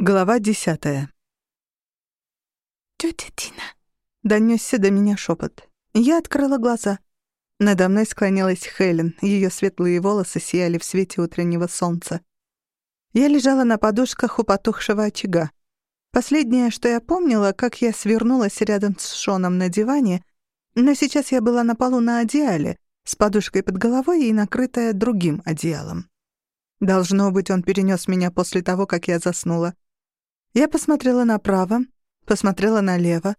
Глава десятая. «Тётя Дина», — донёсся до меня шёпот. Я открыла глаза. Надо мной склонилась Хелен, её светлые волосы сияли в свете утреннего солнца. Я лежала на подушках у потухшего очага. Последнее, что я помнила, как я свернулась рядом с Шоном на диване, но сейчас я была на полу на одеяле, с подушкой под головой и накрытая другим одеялом. Должно быть, он перенёс меня после того, как я заснула. Я посмотрела направо, посмотрела налево.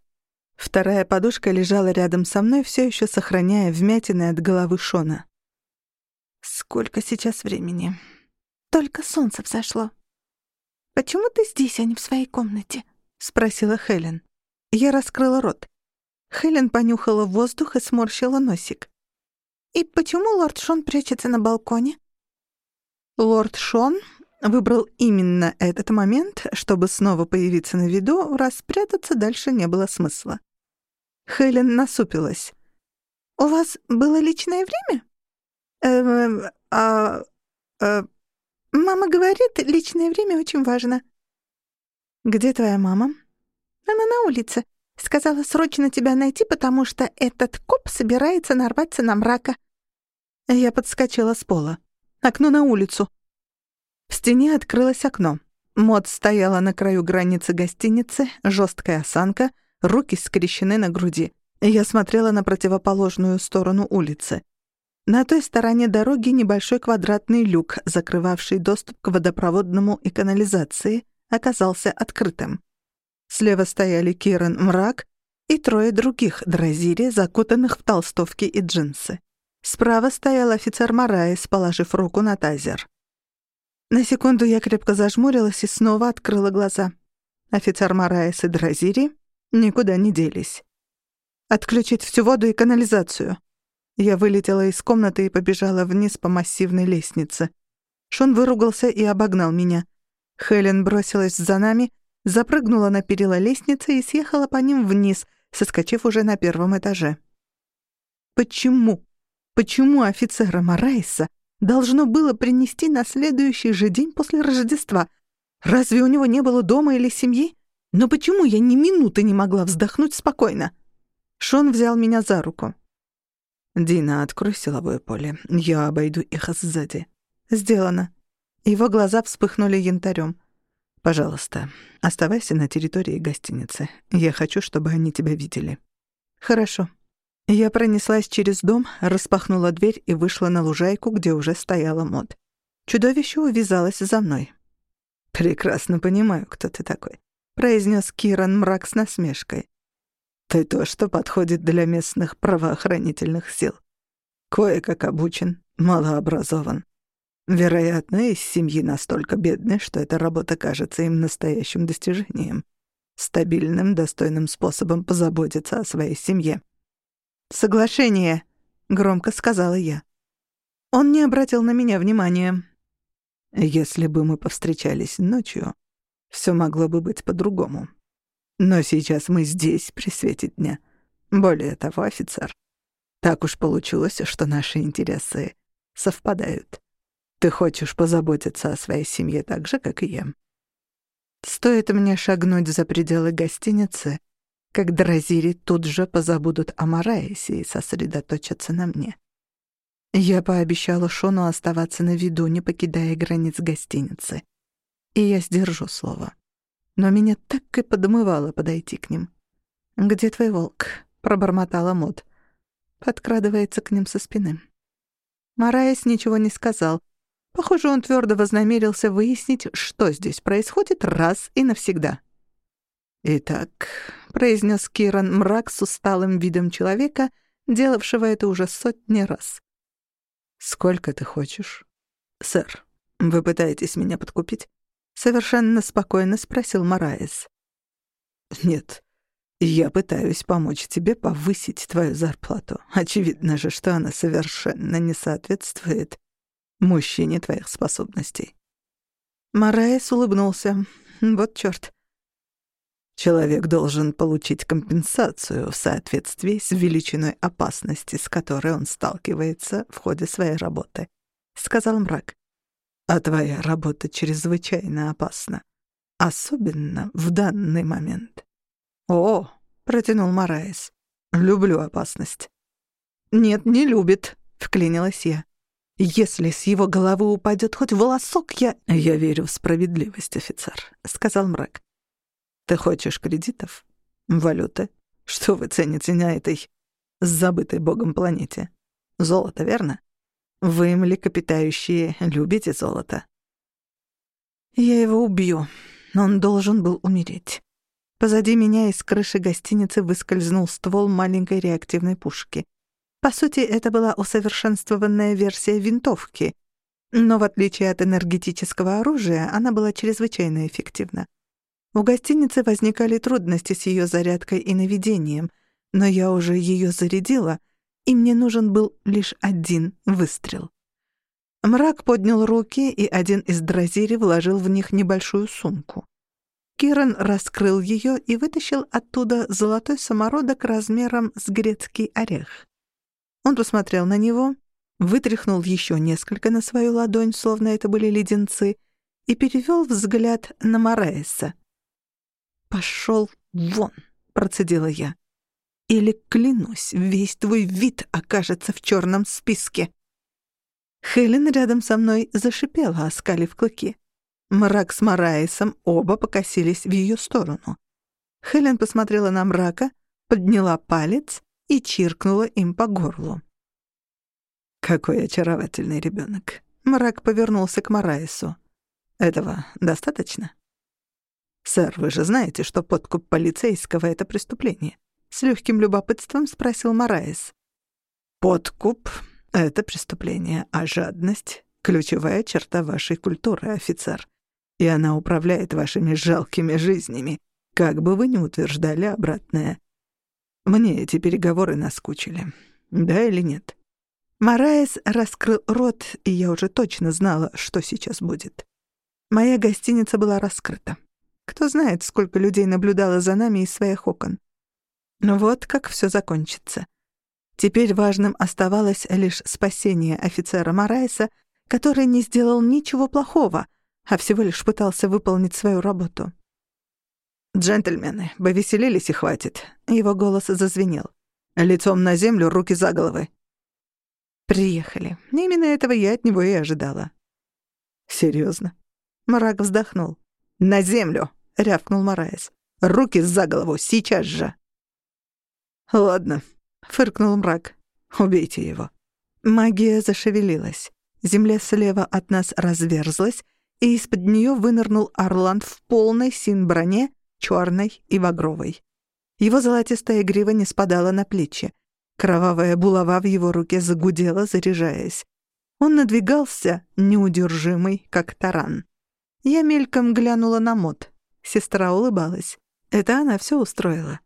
Вторая подушка лежала рядом со мной, все еще сохраняя вмятины от головы Шона. Сколько сейчас времени? Только солнце взошло. Почему ты здесь, а не в своей комнате? спросила Хелен. Я раскрыла рот. Хелен понюхала воздух и сморщила носик. И почему лорд Шон прячется на балконе? Лорд Шон Выбрал именно этот момент, чтобы снова появиться на виду, раз спрятаться дальше не было смысла. Хелен насупилась. «У вас было личное время?» «Эм, а... а...» «Мама говорит, личное время очень важно». «Где твоя мама?» «Она на улице. Сказала срочно тебя найти, потому что этот коп собирается нарваться на мрака». Я подскочила с пола. «Окно на улицу». В стене открылось окно. Мод стояла на краю границы гостиницы, жесткая осанка, руки скрещены на груди. Я смотрела на противоположную сторону улицы. На той стороне дороги небольшой квадратный люк, закрывавший доступ к водопроводному и канализации, оказался открытым. Слева стояли Киран Мрак и трое других дразири, закутанных в толстовки и джинсы. Справа стоял офицер Мараис, положив руку на тазер. На секунду я крепко зажмурилась и снова открыла глаза. Офицер Мараес и Дразири никуда не делись. «Отключить всю воду и канализацию». Я вылетела из комнаты и побежала вниз по массивной лестнице. Шон выругался и обогнал меня. Хелен бросилась за нами, запрыгнула на перила лестницы и съехала по ним вниз, соскочив уже на первом этаже. Почему? Почему офицера Марайса должно было принести на следующий же день после Рождества. Разве у него не было дома или семьи? Но почему я ни минуты не могла вздохнуть спокойно? Шон взял меня за руку. «Дина, открой силовое поле. Я обойду их сзади». «Сделано». Его глаза вспыхнули янтарем. «Пожалуйста, оставайся на территории гостиницы. Я хочу, чтобы они тебя видели». «Хорошо». Я пронеслась через дом, распахнула дверь и вышла на лужайку, где уже стояла мод. Чудовище увязалось за мной. «Прекрасно понимаю, кто ты такой», — произнес Киран мрак с насмешкой. «Ты то, что подходит для местных правоохранительных сил. Кое-как обучен, малообразован. Вероятно, из семьи настолько бедной, что эта работа кажется им настоящим достижением, стабильным, достойным способом позаботиться о своей семье. «Соглашение», — громко сказала я. Он не обратил на меня внимания. «Если бы мы повстречались ночью, все могло бы быть по-другому. Но сейчас мы здесь, при свете дня. Более того, офицер, так уж получилось, что наши интересы совпадают. Ты хочешь позаботиться о своей семье так же, как и я. Стоит мне шагнуть за пределы гостиницы, как Дразири тут же позабудут о Мараисе и сосредоточатся на мне. Я пообещала Шону оставаться на виду, не покидая границ гостиницы. И я сдержу слово. Но меня так и подмывало подойти к ним. «Где твой волк?» — пробормотала Мод. Подкрадывается к ним со спины. Мараис ничего не сказал. Похоже, он твердо вознамерился выяснить, что здесь происходит раз и навсегда. «Итак», — произнес Киран мрак с усталым видом человека, делавшего это уже сотни раз. «Сколько ты хочешь?» «Сэр, вы пытаетесь меня подкупить?» Совершенно спокойно спросил Мараис. «Нет, я пытаюсь помочь тебе повысить твою зарплату. Очевидно же, что она совершенно не соответствует мужчине твоих способностей». Мараис улыбнулся. «Вот чёрт. Человек должен получить компенсацию в соответствии с величиной опасности, с которой он сталкивается в ходе своей работы», — сказал мрак. «А твоя работа чрезвычайно опасна. Особенно в данный момент. «О!» — протянул Мараис. «Люблю опасность». «Нет, не любит», — вклинилась я. «Если с его головы упадет хоть волосок, я...» «Я верю в справедливость, офицер», — сказал мрак. «Ты хочешь кредитов? Валюты? Что вы цените на этой забытой богом планете? Золото, верно? Вы, млекопитающие, любите золото?» «Я его убью. Он должен был умереть». Позади меня из крыши гостиницы выскользнул ствол маленькой реактивной пушки — по сути, это была усовершенствованная версия винтовки, но в отличие от энергетического оружия, она была чрезвычайно эффективна. У гостиницы возникали трудности с ее зарядкой и наведением, но я уже ее зарядила, и мне нужен был лишь один выстрел. Мрак поднял руки, и один из дразири вложил в них небольшую сумку. Киран раскрыл ее и вытащил оттуда золотой самородок размером с грецкий орех. Он посмотрел на него, вытряхнул еще несколько на свою ладонь, словно это были леденцы, и перевел взгляд на Мораеса. «Пошел вон!» — процедила я. «Или, клянусь, весь твой вид окажется в черном списке!» Хелен рядом со мной зашипела, оскалив клыки. Мрак с Мараисом оба покосились в ее сторону. Хелен посмотрела на мрака, подняла палец и чиркнула им по горлу. «Какой очаровательный ребенок. Мрак повернулся к Мараису. «Этого достаточно?» «Сэр, вы же знаете, что подкуп полицейского — это преступление?» С легким любопытством спросил Мараис. «Подкуп — это преступление, а жадность — ключевая черта вашей культуры, офицер. И она управляет вашими жалкими жизнями, как бы вы ни утверждали обратное. Мне эти переговоры наскучили. Да или нет? Мараес раскрыл рот, и я уже точно знала, что сейчас будет. Моя гостиница была раскрыта. Кто знает, сколько людей наблюдало за нами из своих окон. Но вот как все закончится. Теперь важным оставалось лишь спасение офицера Мараеса, который не сделал ничего плохого, а всего лишь пытался выполнить свою работу. «Джентльмены, повеселились и хватит». Его голос зазвенел. «Лицом на землю, руки за головы». «Приехали. Именно этого я от него и ожидала». «Серьёзно?» Мрак вздохнул. «На землю!» — рявкнул Мараес. «Руки за голову, сейчас же!» «Ладно», — фыркнул мрак. «Убейте его». Магия зашевелилась. Земля слева от нас разверзлась, и из-под неё вынырнул Орланд в полной син-броне черной и багровой. Его золотистая грива не спадала на плечи. Кровавая булава в его руке загудела, заряжаясь. Он надвигался, неудержимый, как таран. Я мельком глянула на мод. Сестра улыбалась. Это она все устроила.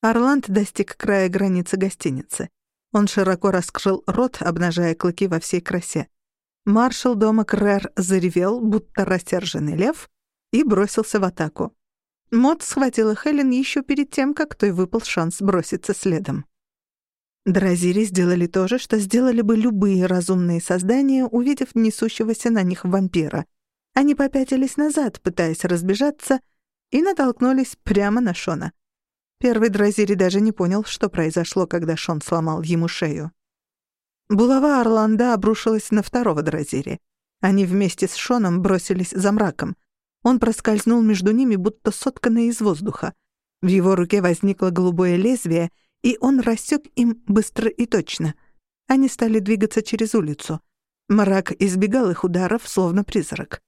Орланд достиг края границы гостиницы. Он широко раскрыл рот, обнажая клыки во всей красе. Маршал дома Крэр заревел, будто рассерженный лев, и бросился в атаку. Мод схватила Хелен еще перед тем, как той выпал шанс броситься следом. Дразири сделали то же, что сделали бы любые разумные создания, увидев несущегося на них вампира. Они попятились назад, пытаясь разбежаться, и натолкнулись прямо на Шона. Первый Дразири даже не понял, что произошло, когда Шон сломал ему шею. Булава Орланда обрушилась на второго Дразири. Они вместе с Шоном бросились за мраком — он проскользнул между ними, будто сотканный из воздуха. В его руке возникло голубое лезвие, и он рассек им быстро и точно. Они стали двигаться через улицу. Мрак избегал их ударов, словно призрак.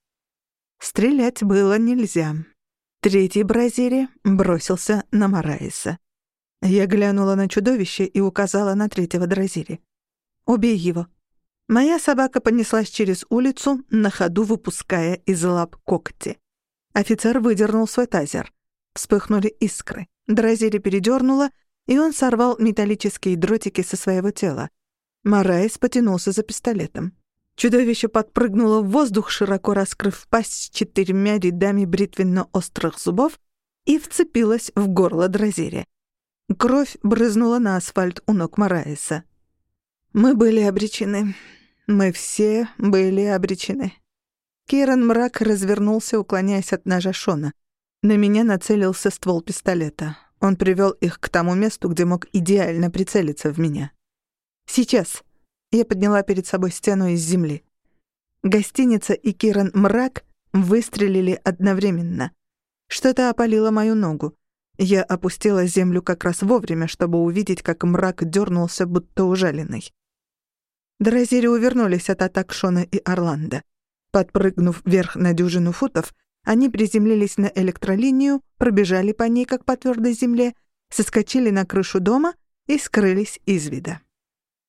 Стрелять было нельзя. Третий Бразири бросился на Мараиса. Я глянула на чудовище и указала на третьего Дразири. «Убей его». Моя собака понеслась через улицу, на ходу выпуская из лап когти. Офицер выдернул свой тазер. Вспыхнули искры. Дразири передернуло, и он сорвал металлические дротики со своего тела. Морайс потянулся за пистолетом. Чудовище подпрыгнуло в воздух, широко раскрыв пасть с четырьмя рядами бритвенно-острых зубов и вцепилось в горло Дразири. Кровь брызнула на асфальт у ног Мораеса. Мы были обречены. Мы все были обречены. Кейрон Мрак развернулся, уклоняясь от ножа Шона. На меня нацелился ствол пистолета. Он привел их к тому месту, где мог идеально прицелиться в меня. «Сейчас!» Я подняла перед собой стену из земли. Гостиница и Киран Мрак выстрелили одновременно. Что-то опалило мою ногу. Я опустила землю как раз вовремя, чтобы увидеть, как мрак дернулся, будто ужаленный. Дразири увернулись от атак Шона и Орландо. Подпрыгнув вверх на дюжину футов, они приземлились на электролинию, пробежали по ней, как по твердой земле, соскочили на крышу дома и скрылись из вида.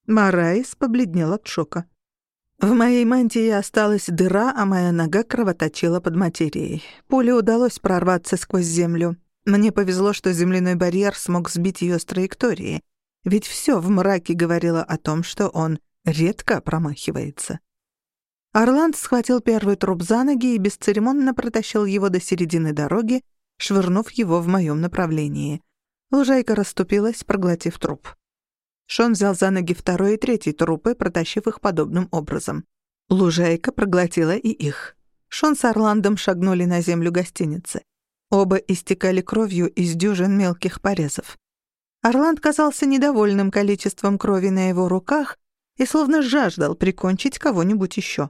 Мараис побледнел от шока. В моей мантии осталась дыра, а моя нога кровоточила под материей. Пуле удалось прорваться сквозь землю. Мне повезло, что земляной барьер смог сбить ее с траектории. Ведь все в мраке говорило о том, что он редко промахивается. Орланд схватил первый труп за ноги и бесцеремонно протащил его до середины дороги, швырнув его в моем направлении. Лужайка расступилась, проглотив труп. Шон взял за ноги второй и третий трупы, протащив их подобным образом. Лужайка проглотила и их. Шон с Орландом шагнули на землю гостиницы. Оба истекали кровью из дюжин мелких порезов. Орланд казался недовольным количеством крови на его руках и словно жаждал прикончить кого-нибудь еще.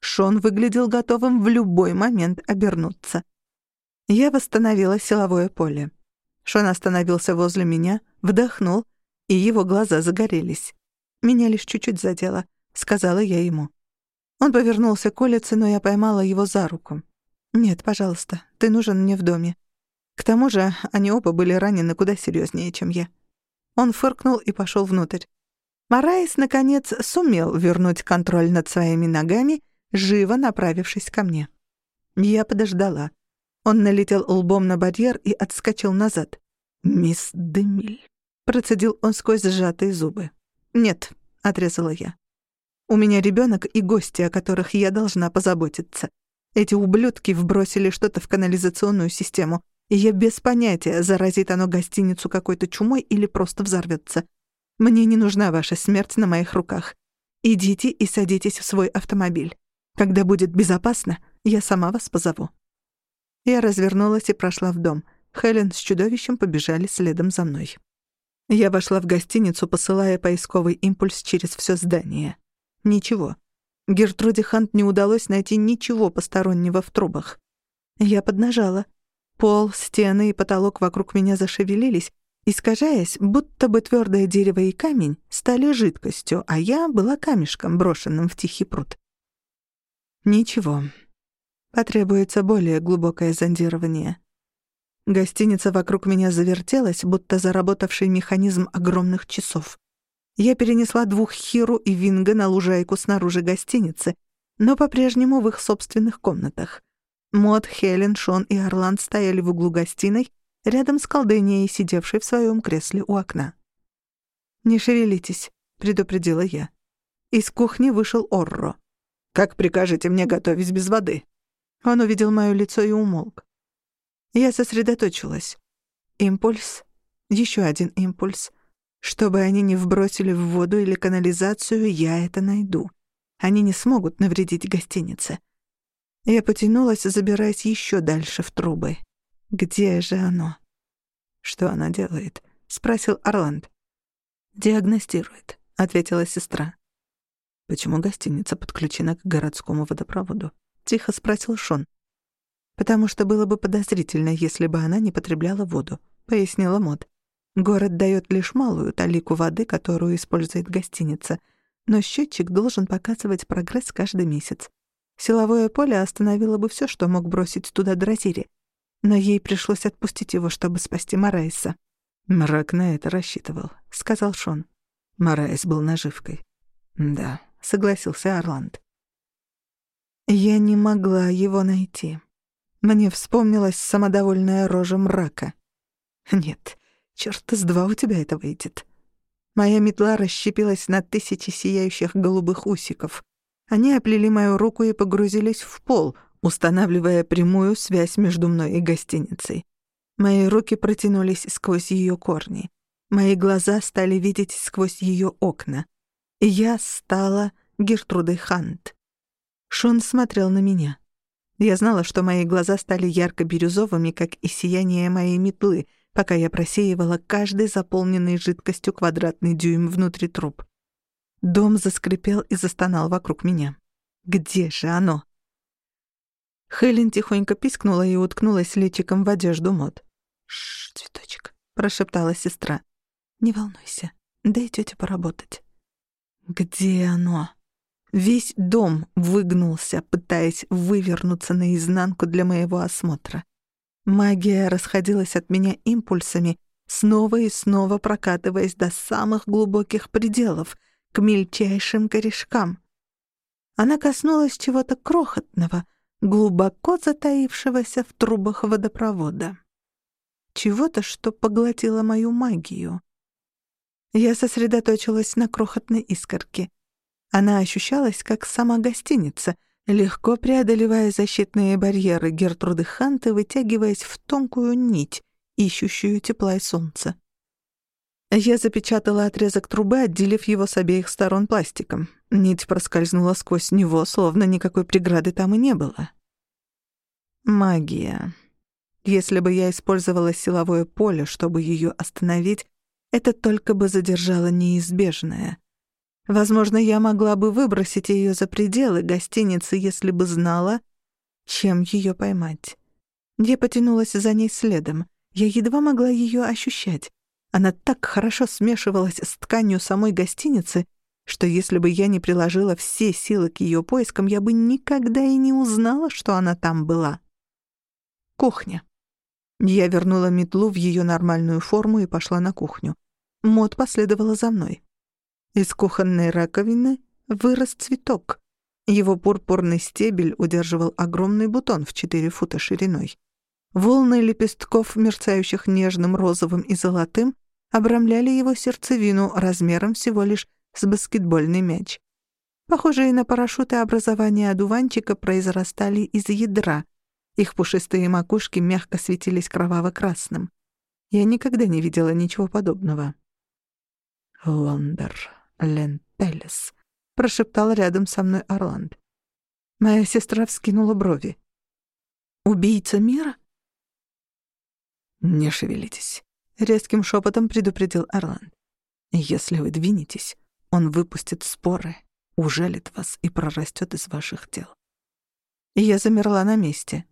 Шон выглядел готовым в любой момент обернуться. Я восстановила силовое поле. Шон остановился возле меня, вдохнул, и его глаза загорелись. «Меня лишь чуть-чуть задело», — сказала я ему. Он повернулся к улице, но я поймала его за руку. «Нет, пожалуйста, ты нужен мне в доме». К тому же они оба были ранены куда серьезнее, чем я. Он фыркнул и пошел внутрь. Мараис, наконец, сумел вернуть контроль над своими ногами — живо направившись ко мне. Я подождала. Он налетел лбом на барьер и отскочил назад. «Мисс Демиль», — процедил он сквозь сжатые зубы. «Нет», — отрезала я. «У меня ребенок и гости, о которых я должна позаботиться. Эти ублюдки вбросили что-то в канализационную систему, и я без понятия, заразит оно гостиницу какой-то чумой или просто взорвется. Мне не нужна ваша смерть на моих руках. Идите и садитесь в свой автомобиль. Когда будет безопасно, я сама вас позову». Я развернулась и прошла в дом. Хелен с чудовищем побежали следом за мной. Я вошла в гостиницу, посылая поисковый импульс через все здание. Ничего. Гертруде Хант не удалось найти ничего постороннего в трубах. Я поднажала. Пол, стены и потолок вокруг меня зашевелились, искажаясь, будто бы твердое дерево и камень стали жидкостью, а я была камешком, брошенным в тихий пруд. Ничего. Потребуется более глубокое зондирование. Гостиница вокруг меня завертелась, будто заработавший механизм огромных часов. Я перенесла двух Хиру и Винга на лужайку снаружи гостиницы, но по-прежнему в их собственных комнатах. Мод, Хелен, Шон и Орланд стояли в углу гостиной, рядом с колдыней, сидевшей в своем кресле у окна. «Не шевелитесь», — предупредила я. Из кухни вышел Орро. Как прикажете мне готовить без воды?» Он увидел моё лицо и умолк. Я сосредоточилась. Импульс, ещё один импульс. Чтобы они не вбросили в воду или канализацию, я это найду. Они не смогут навредить гостинице. Я потянулась, забираясь ещё дальше в трубы. Где же оно? Что она делает? спросил Орланд. Диагностирует, ответила сестра. «Почему гостиница подключена к городскому водопроводу?» — тихо спросил Шон. «Потому что было бы подозрительно, если бы она не потребляла воду», — пояснила Мод. «Город даёт лишь малую талику воды, которую использует гостиница, но счётчик должен показывать прогресс каждый месяц. Силовое поле остановило бы всё, что мог бросить туда Дразири, но ей пришлось отпустить его, чтобы спасти Марайса». «Мрак на это рассчитывал», — сказал Шон. Марайс был наживкой. «Да, согласился Орланд. Я не могла его найти. Мне вспомнилась самодовольная рожа мрака. Нет, чёрт с два у тебя это выйдет. Моя метла расщепилась на тысячи сияющих голубых усиков. Они оплели мою руку и погрузились в пол, устанавливая прямую связь между мной и гостиницей. Мои руки протянулись сквозь её корни. Мои глаза стали видеть сквозь её окна. Я стала Гертрудой Хант. Шон смотрел на меня. Я знала, что мои глаза стали ярко-бирюзовыми, как и сияние моей метлы, пока я просеивала каждый заполненный жидкостью квадратный дюйм внутри труб. Дом заскрипел и застонал вокруг меня. Где же оно? Хелен тихонько пискнула и уткнулась личиком в одежду Мот. «Шш, цветочек», — прошептала сестра. «Не волнуйся, дай тёте поработать». Где оно? Весь дом выгнулся, пытаясь вывернуться наизнанку для моего осмотра. Магия расходилась от меня импульсами, снова и снова прокатываясь до самых глубоких пределов, к мельчайшим корешкам. Она коснулась чего-то крохотного, глубоко затаившегося в трубах водопровода. Чего-то, что поглотило мою магию. Я сосредоточилась на крохотной искорке. Она ощущалась как сама гостиница, легко преодолевая защитные барьеры Гертруды Ханты, вытягиваясь в тонкую нить, ищущую тепла и солнца. Я запечатала отрезок трубы, отделив его с обеих сторон пластиком. Нить проскользнула сквозь него, словно никакой преграды там и не было. Магия. Если бы я использовала силовое поле, чтобы ее остановить, это только бы задержало неизбежное. Возможно, я могла бы выбросить ее за пределы гостиницы, если бы знала, чем ее поймать. Я потянулась за ней следом. Я едва могла ее ощущать. Она так хорошо смешивалась с тканью самой гостиницы, что если бы я не приложила все силы к ее поискам, я бы никогда и не узнала, что она там была. Кухня. Я вернула метлу в ее нормальную форму и пошла на кухню. Мод последовала за мной. Из кухонной раковины вырос цветок. Его пурпурный стебель удерживал огромный бутон в 4 фута шириной. Волны лепестков, мерцающих нежным розовым и золотым, обрамляли его сердцевину размером всего лишь с баскетбольный мяч. Похожие на парашюты образования одуванчика произрастали из ядра. Их пушистые макушки мягко светились кроваво-красным. Я никогда не видела ничего подобного. «Лондер Лентелес», — прошептал рядом со мной Орланд. Моя сестра вскинула брови. «Убийца мира?» «Не шевелитесь», — резким шепотом предупредил Орланд. «Если вы двинетесь, он выпустит споры, ужалит вас и прорастет из ваших тел». Я замерла на месте.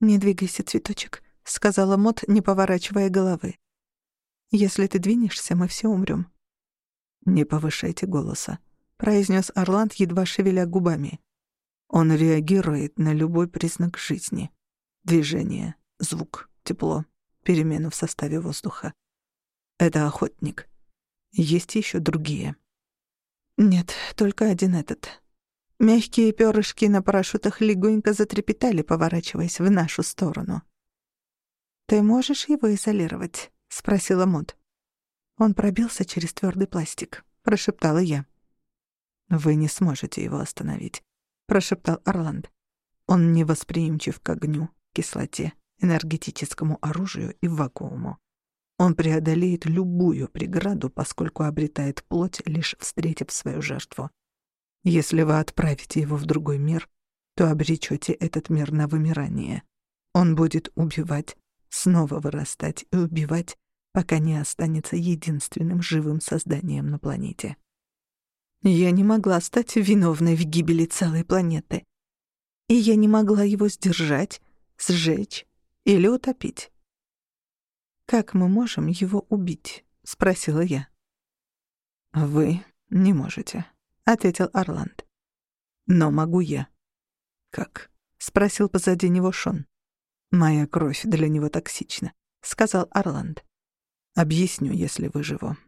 «Не двигайся, цветочек», — сказала Мот, не поворачивая головы. «Если ты двинешься, мы все умрем. «Не повышайте голоса», — произнес Орланд, едва шевеля губами. Он реагирует на любой признак жизни. Движение, звук, тепло, перемену в составе воздуха. Это охотник. Есть еще другие. Нет, только один этот. Мягкие перышки на парашютах легонько затрепетали, поворачиваясь в нашу сторону. «Ты можешь его изолировать?» — спросила Мод. Он пробился через твердый пластик, прошептала я. Вы не сможете его остановить, прошептал Орланд. Он невосприимчив к огню, кислоте, энергетическому оружию и вакууму. Он преодолеет любую преграду, поскольку обретает плоть, лишь встретив свою жертву. Если вы отправите его в другой мир, то обречете этот мир на вымирание. Он будет убивать, снова вырастать и убивать, пока не останется единственным живым созданием на планете. Я не могла стать виновной в гибели целой планеты. И я не могла его сдержать, сжечь или утопить. «Как мы можем его убить?» — спросила я. «Вы не можете», — ответил Орланд. «Но могу я». «Как?» — спросил позади него Шон. «Моя кровь для него токсична», — сказал Орланд. Объясню, если выживу.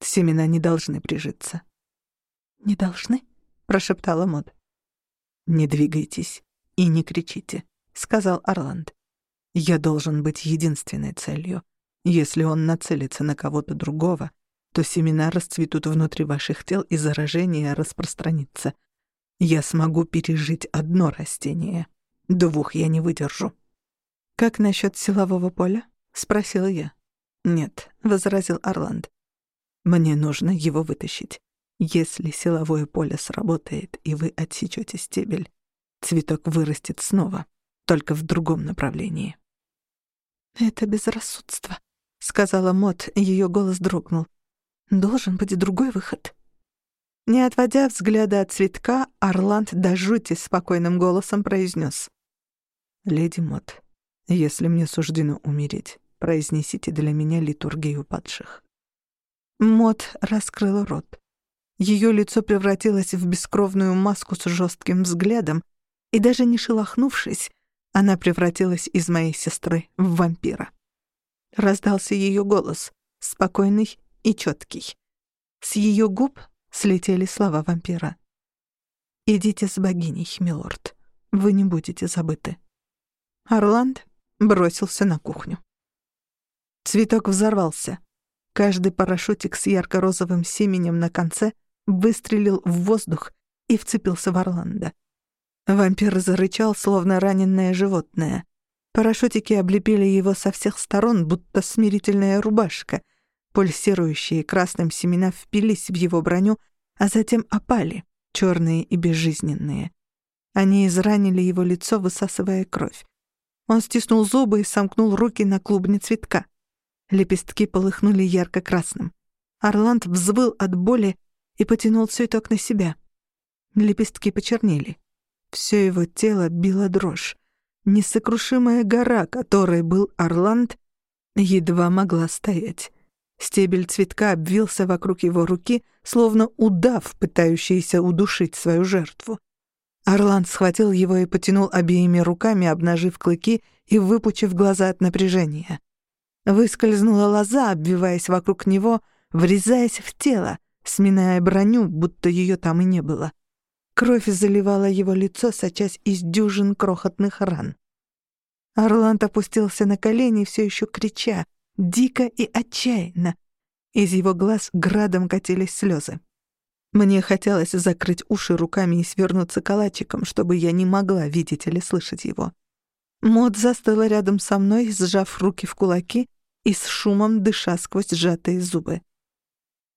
Семена не должны прижиться. «Не должны?» — прошептала Мод. «Не двигайтесь и не кричите», — сказал Орланд. «Я должен быть единственной целью. Если он нацелится на кого-то другого, то семена расцветут внутри ваших тел, и заражение распространится. Я смогу пережить одно растение. Двух я не выдержу». «Как насчет силового поля?» — спросила я. «Нет», — возразил Орланд. «Мне нужно его вытащить. Если силовое поле сработает, и вы отсечете стебель, цветок вырастет снова, только в другом направлении. «Это безрассудство», — сказала Мот, ее голос дрогнул. «Должен быть другой выход». Не отводя взгляда от цветка, Орланд до жути спокойным голосом произнес. «Леди Мот, если мне суждено умереть, произнесите для меня литургию падших». Мот раскрыла рот. Ее лицо превратилось в бескровную маску с жестким взглядом, и даже не шелохнувшись, она превратилась из моей сестры в вампира. Раздался ее голос, спокойный и четкий. С ее губ слетели слова вампира. «Идите с богиней, милорд. Вы не будете забыты». Орланд бросился на кухню. Цветок взорвался. Каждый парашютик с ярко-розовым семенем на конце выстрелил в воздух и вцепился в Орландо. Вампир зарычал, словно раненное животное. Парашютики облепили его со всех сторон, будто смирительная рубашка. Пульсирующие красным семена впились в его броню, а затем опали, черные и безжизненные. Они изранили его лицо, высасывая кровь. Он стиснул зубы и сомкнул руки на клубне цветка. Лепестки полыхнули ярко-красным. Орланд взвыл от боли и потянул цветок на себя. Лепестки почернели. Все его тело било дрожь. Несокрушимая гора, которой был Орланд, едва могла стоять. Стебель цветка обвился вокруг его руки, словно удав, пытающийся удушить свою жертву. Орланд схватил его и потянул обеими руками, обнажив клыки и выпучив глаза от напряжения. Выскользнула лоза, обвиваясь вокруг него, врезаясь в тело, сминая броню, будто ее там и не было. Кровь заливала его лицо, сочась из дюжин крохотных ран. Орланд опустился на колени, все еще крича, дико и отчаянно. Из его глаз градом катились слезы. Мне хотелось закрыть уши руками и свернуться калачиком, чтобы я не могла видеть или слышать его. Мод застыла рядом со мной, сжав руки в кулаки и с шумом дыша сквозь сжатые зубы.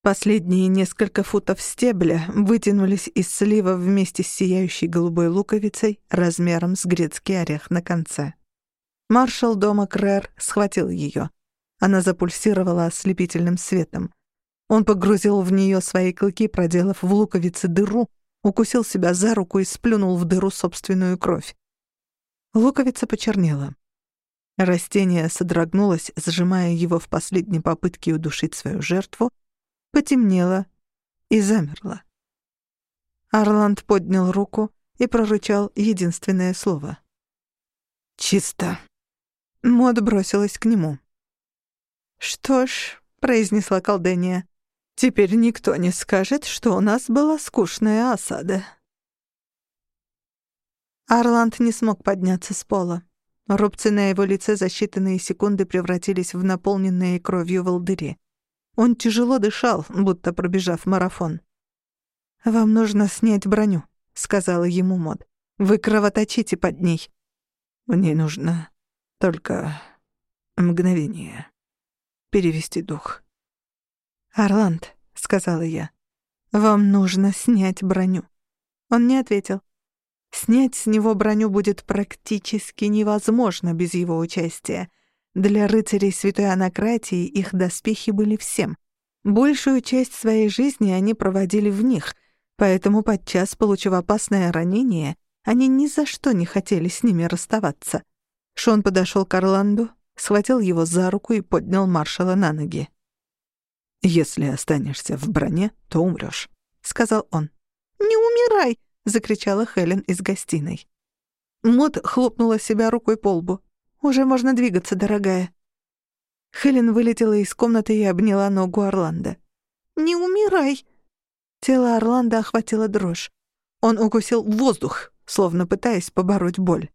Последние несколько футов стебля вытянулись из слива вместе с сияющей голубой луковицей размером с грецкий орех на конце. Маршал дома Крэр схватил ее. Она запульсировала ослепительным светом. Он погрузил в нее свои клыки, проделав в луковице дыру, укусил себя за руку и сплюнул в дыру собственную кровь. Луковица почернела. Растение содрогнулось, сжимая его в последней попытке удушить свою жертву, потемнело и замерло. Орланд поднял руку и прорычал единственное слово. «Чисто». Мод бросилась к нему. «Что ж», — произнесла колдения, — «теперь никто не скажет, что у нас была скучная осада». Орланд не смог подняться с пола. Рубцы на его лице за считанные секунды превратились в наполненные кровью волдыри. Он тяжело дышал, будто пробежав марафон. «Вам нужно снять броню», — сказала ему Мод. «Вы кровоточите под ней». «Мне нужно только мгновение. Перевести дух». «Орланд», — сказала я, — «вам нужно снять броню». Он не ответил. Снять с него броню будет практически невозможно без его участия — для рыцарей Святой Анакратии их доспехи были всем. Большую часть своей жизни они проводили в них, поэтому подчас, получив опасное ранение, они ни за что не хотели с ними расставаться. Шон подошел к Орланду, схватил его за руку и поднял маршала на ноги. «Если останешься в броне, то умрёшь», — сказал он. «Не умирай!» — закричала Хелен из гостиной. Мот хлопнула себя рукой по лбу. «Уже можно двигаться, дорогая». Хелен вылетела из комнаты и обняла ногу Орландо. «Не умирай!» Тело Орландо охватило дрожь. Он укусил воздух, словно пытаясь побороть боль.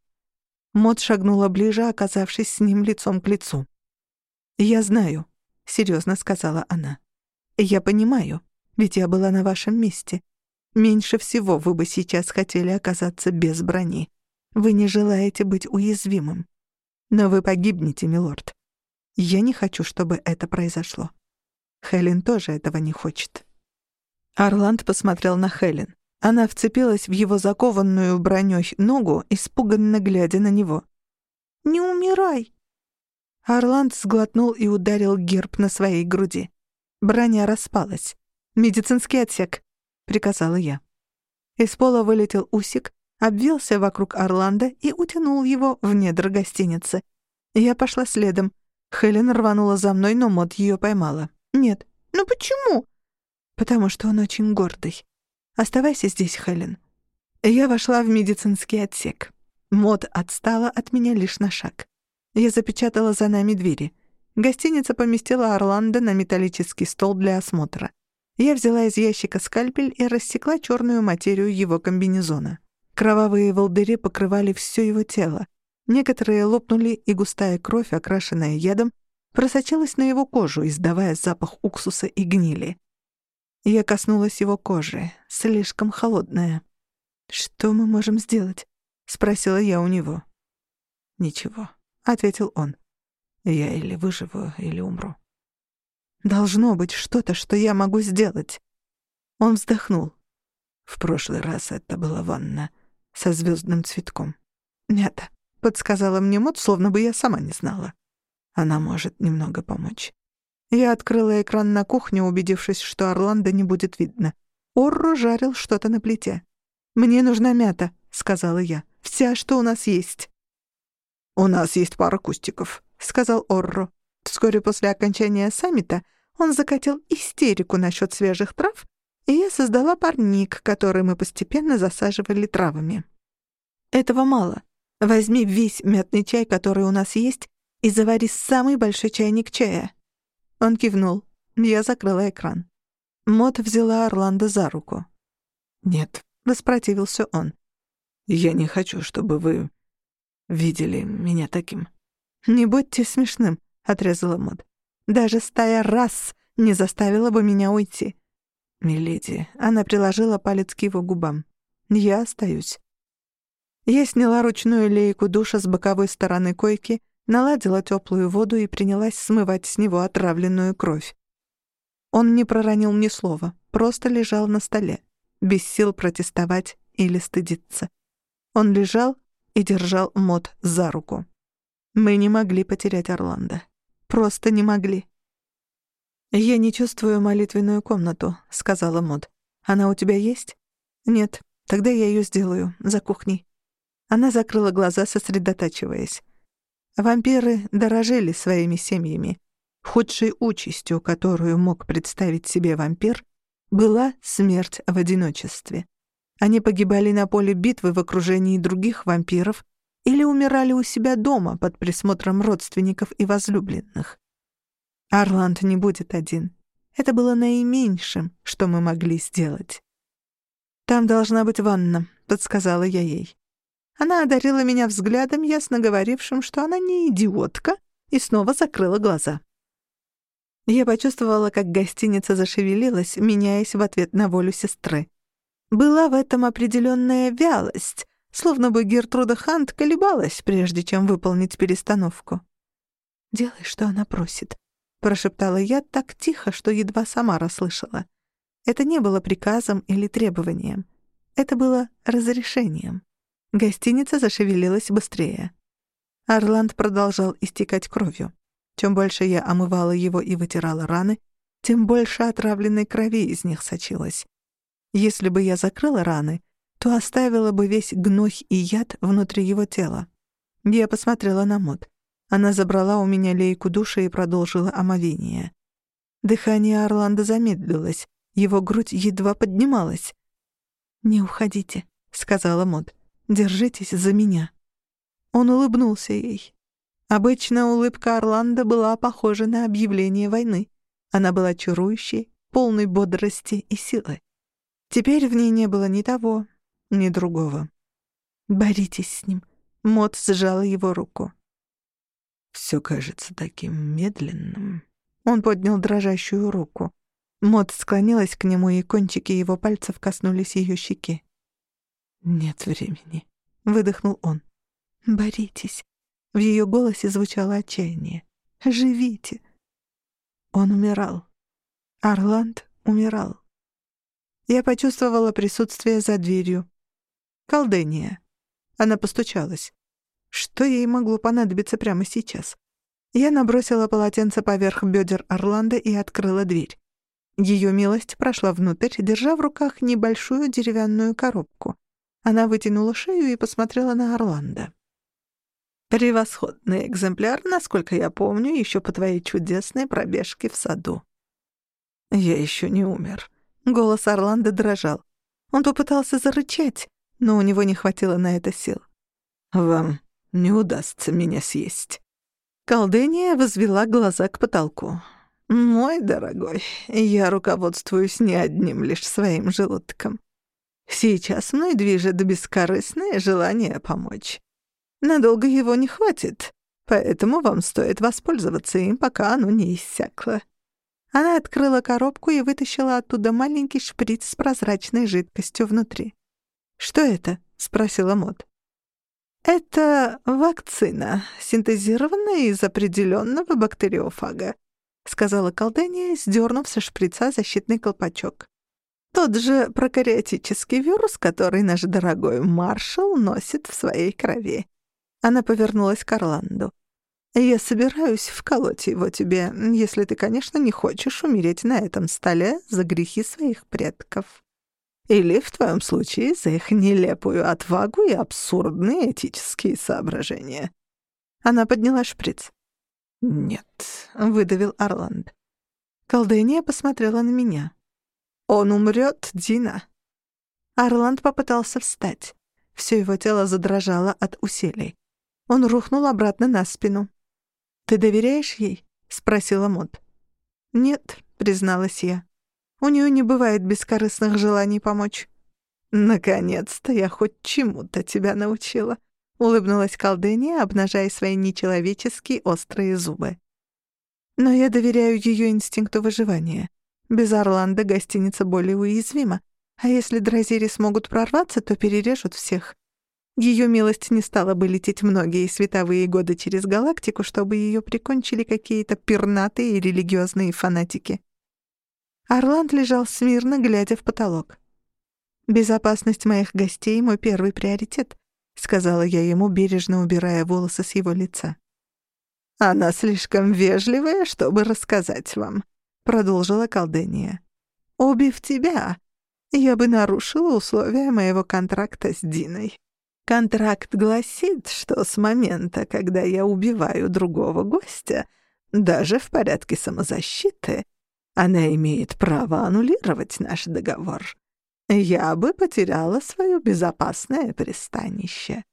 Мод шагнула ближе, оказавшись с ним лицом к лицу. «Я знаю», — серьезно сказала она. «Я понимаю, ведь я была на вашем месте. Меньше всего вы бы сейчас хотели оказаться без брони. Вы не желаете быть уязвимым. Но вы погибнете, милорд. Я не хочу, чтобы это произошло. Хелен тоже этого не хочет. Орланд посмотрел на Хелен. Она вцепилась в его закованную бронёй ногу, испуганно глядя на него. «Не умирай!» Орланд сглотнул и ударил герб на своей груди. Броня распалась. «Медицинский отсек», — приказала я. Из пола вылетел усик, обвился вокруг Орландо и утянул его в недра гостиницы. Я пошла следом. Хелен рванула за мной, но Мод ее поймала. «Нет». «Ну почему?» «Потому что он очень гордый. Оставайся здесь, Хелен». Я вошла в медицинский отсек. Мод отстала от меня лишь на шаг. Я запечатала за нами двери. Гостиница поместила Орландо на металлический стол для осмотра. Я взяла из ящика скальпель и рассекла черную материю его комбинезона. Кровавые волдыри покрывали все его тело. Некоторые лопнули, и густая кровь, окрашенная ядом, просочилась на его кожу, издавая запах уксуса и гнили. Я коснулась его кожи, слишком холодная. «Что мы можем сделать?» — спросила я у него. «Ничего», — ответил он. «Я или выживу, или умру». «Должно быть что-то, что я могу сделать». Он вздохнул. В прошлый раз это была ванна со звездным цветком. «Нет», — подсказала мне Мот, словно бы я сама не знала. Она может немного помочь. Я открыла экран на кухне, убедившись, что Орландо не будет видно. Орро жарил что-то на плите. «Мне нужна мята», — сказала я. «Вся, что у нас есть». «У нас есть пара кустиков», — сказал Орро. Вскоре после окончания саммита он закатил истерику насчет свежих трав, и я создала парник, который мы постепенно засаживали травами. «Этого мало. Возьми весь мятный чай, который у нас есть, и завари самый большой чайник чая». Он кивнул. Я закрыла экран. Мот взяла Орландо за руку. «Нет», — воспротивился он. «Я не хочу, чтобы вы видели меня таким». «Не будьте смешным», — отрезала Мот. «Даже стая раз не заставила бы меня уйти». «Миледи», — она приложила палец к его губам. «Я остаюсь». Я сняла ручную лейку душа с боковой стороны койки наладила теплую воду и принялась смывать с него отравленную кровь. Он не проронил ни слова, просто лежал на столе, без сил протестовать или стыдиться. Он лежал и держал Мот за руку. Мы не могли потерять Орландо. Просто не могли. «Я не чувствую молитвенную комнату», — сказала Мод. «Она у тебя есть?» «Нет. Тогда я ее сделаю. За кухней». Она закрыла глаза, сосредотачиваясь. Вампиры дорожили своими семьями. Худшей участью, которую мог представить себе вампир, была смерть в одиночестве. Они погибали на поле битвы в окружении других вампиров или умирали у себя дома под присмотром родственников и возлюбленных. Арланд не будет один. Это было наименьшим, что мы могли сделать. «Там должна быть ванна», — подсказала я ей. Она одарила меня взглядом, ясно говорившим, что она не идиотка, и снова закрыла глаза. Я почувствовала, как гостиница зашевелилась, меняясь в ответ на волю сестры. Была в этом определенная вялость, словно бы Гертруда Хант колебалась, прежде чем выполнить перестановку. «Делай, что она просит», — прошептала я так тихо, что едва сама расслышала. Это не было приказом или требованием. Это было разрешением. Гостиница зашевелилась быстрее. Орланд продолжал истекать кровью. Чем больше я омывала его и вытирала раны, тем больше отравленной крови из них сочилось. Если бы я закрыла раны, то оставила бы весь гной и яд внутри его тела. Я посмотрела на Мод. Она забрала у меня лейку души и продолжила омовение. Дыхание Орландо замедлилось, его грудь едва поднималась. «Не уходите», — сказала Мод. Держитесь за меня». Он улыбнулся ей. Обычно улыбка Орландо была похожа на объявление войны. Она была чарующей, полной бодрости и силы. Теперь в ней не было ни того, ни другого. «Боритесь с ним», — Мот сжала его руку. «Всё кажется таким медленным». Он поднял дрожащую руку. Мот склонилась к нему, и кончики его пальцев коснулись её щеки. «Нет времени», — выдохнул он. «Боритесь». В ее голосе звучало отчаяние. «Живите». Он умирал. Орланд умирал. Я почувствовала присутствие за дверью. Колдения. Она постучалась. Что ей могло понадобиться прямо сейчас? Я набросила полотенце поверх бедер Орландо и открыла дверь. Ее милость прошла внутрь, держа в руках небольшую деревянную коробку. Она вытянула шею и посмотрела на Орландо. «Превосходный экземпляр, насколько я помню, еще по твоей чудесной пробежке в саду». «Я еще не умер». Голос Орландо дрожал. Он попытался зарычать, но у него не хватило на это сил. «Вам не удастся меня съесть». Колдения возвела глаза к потолку. «Мой дорогой, я руководствуюсь не одним лишь своим желудком. Сейчас мной движет бескорыстное желание помочь. Надолго его не хватит, поэтому вам стоит воспользоваться им, пока оно не иссякло». Она открыла коробку и вытащила оттуда маленький шприц с прозрачной жидкостью внутри. «Что это?» — спросила Мот. «Это вакцина, синтезированная из определенного бактериофага», — сказала колдения, сдернув со шприца защитный колпачок. «Тот же прокариотический вирус, который наш дорогой маршал носит в своей крови». Она повернулась к Орланду. «Я собираюсь вколоть его тебе, если ты, конечно, не хочешь умереть на этом столе за грехи своих предков». Или, в твоем случае, за их нелепую отвагу и абсурдные этические соображения. Она подняла шприц. «Нет», — выдавил Орланд. Колдения посмотрела на меня. «Он умрет, Дина». Орланд попытался встать. Все его тело задрожало от усилий. Он рухнул обратно на спину. «Ты доверяешь ей?» — спросила Мод. «Нет», — призналась я. У нее не бывает бескорыстных желаний помочь. «Наконец-то я хоть чему-то тебя научила», — улыбнулась колдыня, обнажая свои нечеловеческие острые зубы. «Но я доверяю ее инстинкту выживания. Без Орландо гостиница более уязвима, а если дразири смогут прорваться, то перережут всех. Ее милость не стала бы лететь многие световые годы через галактику, чтобы ее прикончили какие-то пернатые религиозные фанатики. Орланд лежал смирно, глядя в потолок. «Безопасность моих гостей — мой первый приоритет», — сказала я ему, бережно убирая волосы с его лица. «Она слишком вежливая, чтобы рассказать вам», — продолжила колдения. «Убив тебя, я бы нарушила условия моего контракта с Диной. Контракт гласит, что с момента, когда я убиваю другого гостя, даже в порядке самозащиты, она имеет право аннулировать наш договор. Я бы потеряла свое безопасное пристанище.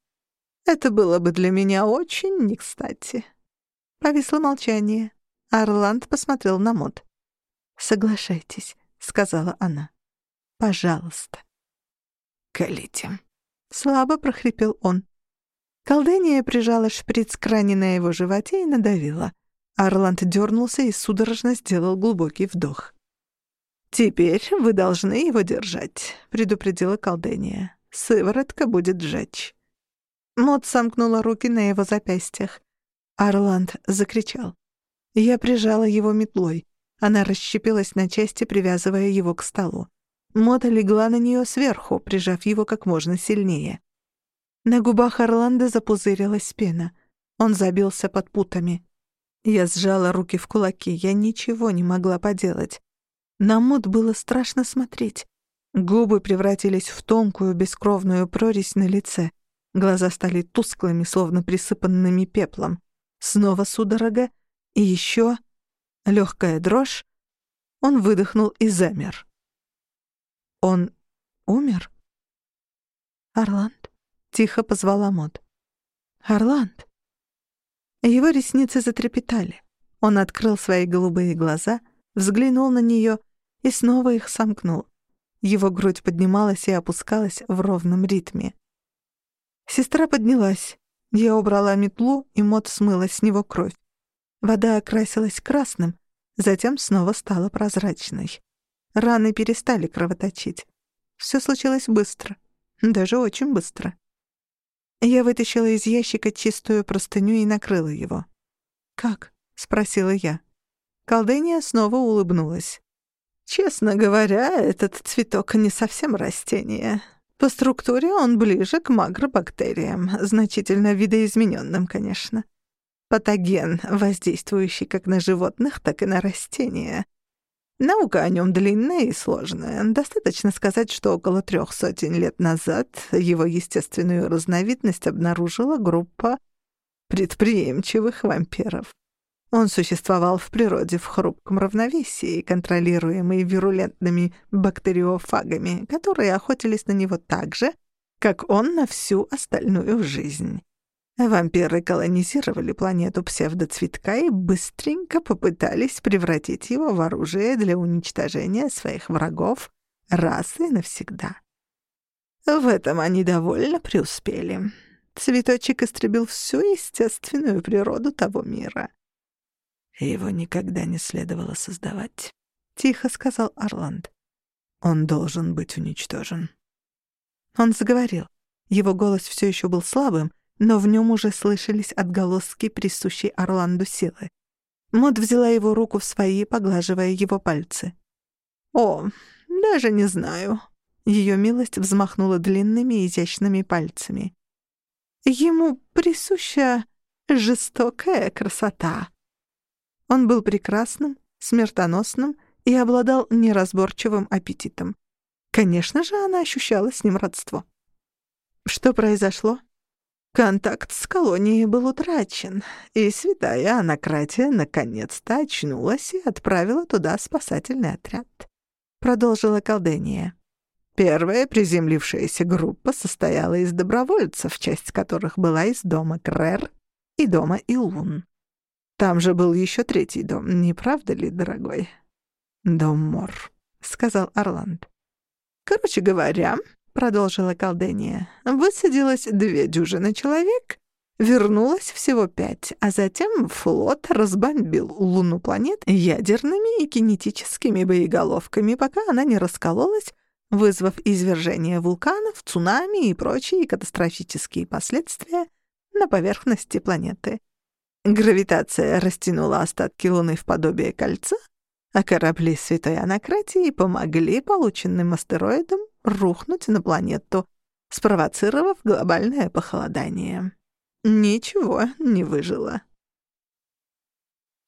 Это было бы для меня очень не кстати. Повисло молчание. Орланд посмотрел на Мод. «Соглашайтесь», — сказала она. «Пожалуйста». «Колите», — слабо прохрипел он. Колдения прижала шприц к ране на его животе и надавила. Арланд дернулся и судорожно сделал глубокий вдох. «Теперь вы должны его держать», — предупредила колдения. «Сыворотка будет жечь». Мот сомкнула руки на его запястьях. Арланд закричал. Я прижала его метлой. Она расщепилась на части, привязывая его к столу. Мота легла на нее сверху, прижав его как можно сильнее. На губах Орландо запузырилась пена. Он забился под путами. Я сжала руки в кулаки, я ничего не могла поделать. На Муд было страшно смотреть. Губы превратились в тонкую бескровную прорезь на лице. Глаза стали тусклыми, словно присыпанными пеплом. Снова судорога. И еще легкая дрожь. Он выдохнул и замер. Он умер? «Орланд?» — тихо позвала Мод. «Орланд?» Его ресницы затрепетали. Он открыл свои голубые глаза, взглянул на нее и снова их сомкнул. Его грудь поднималась и опускалась в ровном ритме. Сестра поднялась. Я убрала метлу, и Мот смыла с него кровь. Вода окрасилась красным, затем снова стала прозрачной. Раны перестали кровоточить. Все случилось быстро, даже очень быстро. Я вытащила из ящика чистую простыню и накрыла его. «Как?» — спросила я. Колдения снова улыбнулась. Честно говоря, этот цветок не совсем растение. По структуре он ближе к магробактериям, значительно видоизмененным, конечно. Патоген, воздействующий как на животных, так и на растения. Наука о нем длинная и сложная. Достаточно сказать, что около трех сотен лет назад его естественную разновидность обнаружила группа предприимчивых вампиров. Он существовал в природе в хрупком равновесии, контролируемый вирулентными бактериофагами, которые охотились на него так же, как он на всю остальную жизнь. Вампиры колонизировали планету псевдоцветка и быстренько попытались превратить его в оружие для уничтожения своих врагов раз и навсегда. В этом они довольно преуспели. Цветочек истребил всю естественную природу того мира. Его никогда не следовало создавать, — тихо сказал Орланд. Он должен быть уничтожен. Он заговорил. Его голос все еще был слабым, но в нем уже слышались отголоски присущей Орланду силы. Мод взяла его руку в свои, поглаживая его пальцы. «О, даже не знаю». Ее милость взмахнула длинными изящными пальцами. «Ему присуща жестокая красота». Он был прекрасным, смертоносным и обладал неразборчивым аппетитом. Конечно же, она ощущала с ним родство. Что произошло? Контакт с колонией был утрачен, и святая Анакратия наконец-то очнулась и отправила туда спасательный отряд. Продолжила колдения. Первая приземлившаяся группа состояла из добровольцев, часть которых была из дома Крэр и дома Илун. Там же был еще третий дом, не правда ли, дорогой? Дом Мор, сказал Орланд. Короче говоря, продолжила колдения, высадилось две дюжины человек, вернулось всего пять, а затем флот разбомбил луну планет ядерными и кинетическими боеголовками, пока она не раскололась, вызвав извержение вулканов, цунами и прочие катастрофические последствия на поверхности планеты. Гравитация растянула остатки Луны в подобие кольца, а корабли Святой Анакратии помогли полученным астероидам рухнуть на планету, спровоцировав глобальное похолодание. Ничего не выжило.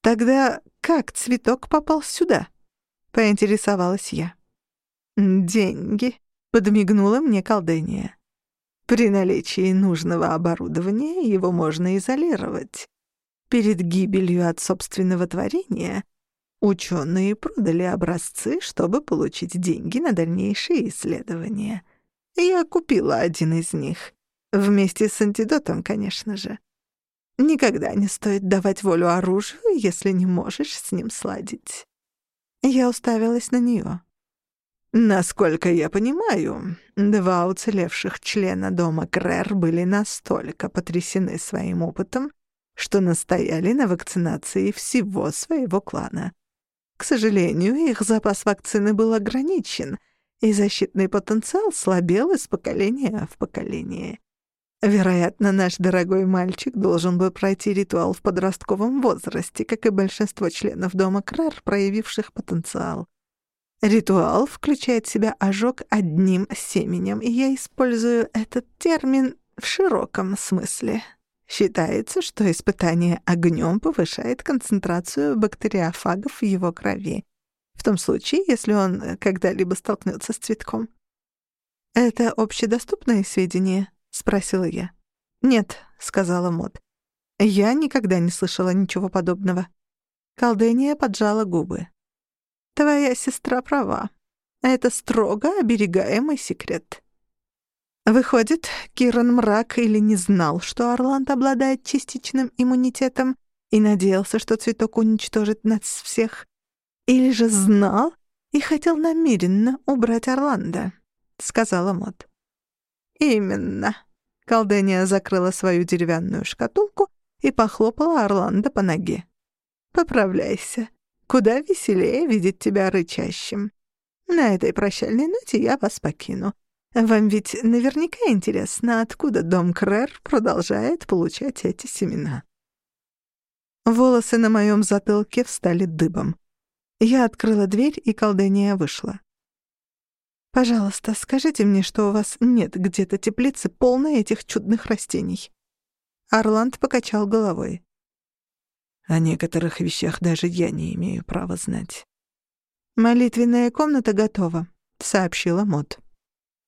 «Тогда как цветок попал сюда?» — поинтересовалась я. «Деньги», — подмигнула мне колдыния. «При наличии нужного оборудования его можно изолировать. Перед гибелью от собственного творения ученые продали образцы, чтобы получить деньги на дальнейшие исследования. Я купила один из них. Вместе с антидотом, конечно же. Никогда не стоит давать волю оружию, если не можешь с ним сладить. Я уставилась на нее. Насколько я понимаю, два уцелевших члена дома Крэр были настолько потрясены своим опытом, что настояли на вакцинации всего своего клана. К сожалению, их запас вакцины был ограничен, и защитный потенциал слабел из поколения в поколение. Вероятно, наш дорогой мальчик должен был пройти ритуал в подростковом возрасте, как и большинство членов дома Крар, проявивших потенциал. Ритуал включает в себя ожог одним семенем, и я использую этот термин в широком смысле. Считается, что испытание огнем повышает концентрацию бактериофагов в его крови, в том случае, если он э, когда-либо столкнется с цветком. «Это общедоступное сведения?» — спросила я. «Нет», — сказала Мод. «Я никогда не слышала ничего подобного». Колдения поджала губы. «Твоя сестра права. Это строго оберегаемый секрет». Выходит, Киран Мрак или не знал, что Орланд обладает частичным иммунитетом и надеялся, что цветок уничтожит нас всех, или же знал и хотел намеренно убрать Орландо, — сказала Мот. «Именно». Колдения закрыла свою деревянную шкатулку и похлопала Орландо по ноге. «Поправляйся. Куда веселее видеть тебя рычащим. На этой прощальной ноте я вас покину. Вам ведь наверняка интересно, откуда дом Крэр продолжает получать эти семена. Волосы на моем затылке встали дыбом. Я открыла дверь, и колдыния вышла. «Пожалуйста, скажите мне, что у вас нет где-то теплицы, полной этих чудных растений». Орланд покачал головой. «О некоторых вещах даже я не имею права знать». «Молитвенная комната готова», — сообщила Мот.